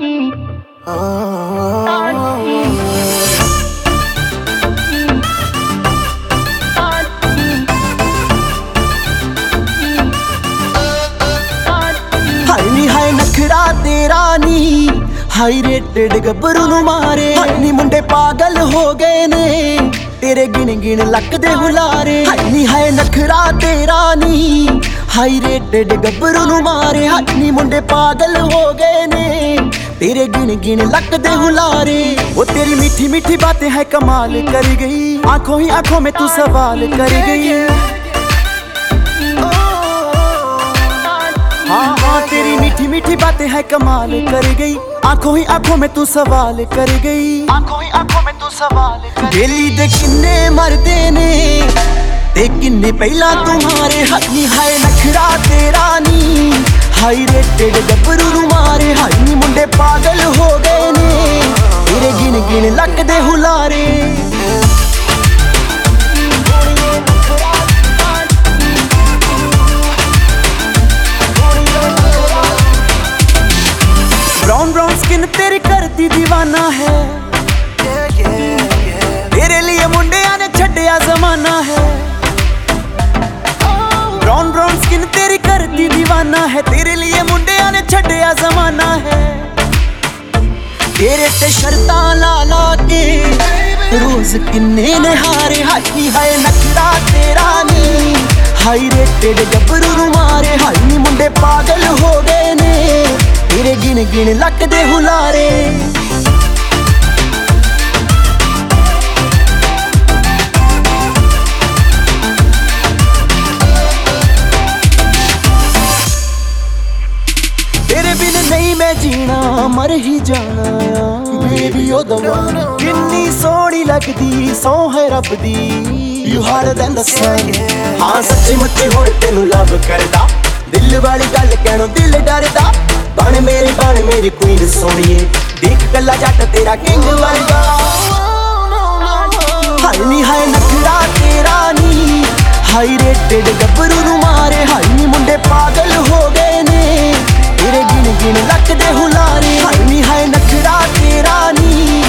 High ਨੀ high ਨਖਰਾ ਤੇਰਾ ਨੀ। ਹਾਈ ਰੇਟਡ ਗੱਭਰੂ ਨੂੰ ਮਾਰੇ। ਹਾਈ ਨੀ, ਮੁੰਡੇ ਪਾਗਲ ਹੋ ਗਏ ਨੇ। ਤੇਰੇ ਗਿਣ ਗਿਣ ਲੱਕਦੇ ਹੁਲਾਰੇ। ਹਾਈ ਨੀ ਹਾਈ ਨਖਰਾ ਤੇਰਾ ਨੀ। ਹਾਈ ਰੇਟਡ ਗੱਭਰੂ ਨੂੰ ਮਾਰੇ। ਹਾਈ ਨੀ, ਮੁੰਡੇ ਪਾਗਲ ਹੋ ਗਏ ਨੇ। तेरे गिन गिन लक दे हुलारे वो तेरी मीठी मीठी बातें है कमाल कर गई आंखों ही आंखों में तू सवाल कर गई हाँ हाँ तेरी मीठी मीठी बातें है कमाल कर गई आंखों ही आंखों में तू सवाल कर गई आंखों ही आंखों में तू सवाल बेली दे किन्ने मरदे ने ਤੇ ਕਿੰਨੇ ਪਹਿਲਾਂ ਤੁਹਾਰੇ ਹੱਥੀ ਹਾਏ ਨਖਰਾ ਤੇਰਾ ਨੀ ਹਾਈ ਰੇਟਡ ਗੱਭਰੂ ਨੂੰ ਮਾਰੇ ਹਾਈ ਨੀ ਤੇਰੀ ਕਰਤੀ دیਵਾਨਾ ਹੈ। ਤੇਰੇ ਲਈ ਮੁੰਡਿਆਂ ਨੇ ਛੱਡਿਆ ਜ਼ਮਾਨਾ ਹੈ। ਰੌਨ ਰੌਨ ਸਕਿਨ ਤੇਰੀ ਕਰਤੀ دیਵਾਨਾ ਹੈ। ਤੇਰੇ ਲਈ ਮੁੰਡਿਆਂ ਨੇ ਛੱਡਿਆ ਜ਼ਮਾਨਾ ਹੈ। ਤੇਰੇ ਤੇ ਸ਼ਰਤਾਂ ਲਾ ਲਾ ਕੇ ਰੋਜ਼ ਕਿੰਨੇ ਨੇ ਹਾਰੇ ਹਾਈ, ਹਾਏ ਨਖਰਾ ਤੇਰਾ ਨੀ। ਹਾਈ ਰੇਟਡ ਗੱਭਰੂ ਨੂੰ ਮਾਰੇ, ਹਾਈ ਨੀ ਮੁੰਡੇ ਪਾਗਲ ਹੋ ਗਏ ਨੇ। ਤੇਰੇ ਗਿਣ ਗਿਣ ਲੱਗਦੇ ਹੁਲਾਰੇ। ਤੇਰੇ ਬਿਨ ਨਹੀਂ ਮੈਂ ਜੀਣਾ ਮਰ ਹੀ ਜਾਣਾ ਬੇਬੀ ਉਹ ਦਵਾਨਾ ਕਿੰਨੀ ਸੋਹਣੀ ਲੱਗਦੀ ਸੌ ਹੈ ਰੱਬ ਦੀ। You harder than the sun ਹਾਂ ਸੱਚੀ ਮੁੱਚੀ ਹੁਣ ਤੈਨੂੰ ਲਵ ਕਰਦਾ। ਦਿਲ ਵਾਲੀ ਗੱਲ ਕਹਿਣੋ ਦਿਲ ਡਰ ਮੇਰੀ ਬਣ ਮੇਰੀ ਕੁਈਨ ਸੋਹਣੀਏ। ਦੇਖ ਕੱਲਾ ਜੱਟ ਤੇਰਾ ਕਿੰਗ ਵਰਗਾ ਹਾਈ ਨੀ ਹਾਈ ਨਖਰਾ ਤੇਰਾ ਨੀ। ਹਾਈ ਰੇਟਡ ਗੱਭਰੂ ਨੂੰ ਮਾਰੇ। ਹਾਈ ਨੀ ਮੁੰਡੇ ਪਾਗਲ ਹੋ ਗਏ ਨੇ। ਤੇਰੇ ਗਿਣ ਗਿਣ ਲੱਗਦੇ ਹੁਲਾਰੇ। ਹਾਈ ਨੀ ਹਾਈ ਨਖਰਾ ਤੇਰਾ ਨੀ।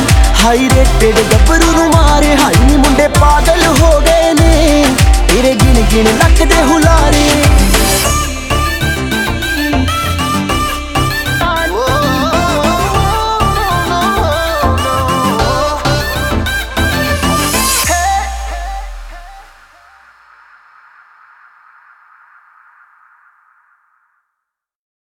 ਹਾਈ ਰੇਟਡ ਗੱਭਰੂ ਨੂੰ ਮਾਰੇ। ਹਾਈ ਨੀ ਮੁੰਡੇ ਪਾਗਲ ਹੋ ਗਏ ਨੇ। ਤੇਰੇ ਗਿਣ ਗਿਣ ਲੱਕ ਹੁਲਾਰੇ।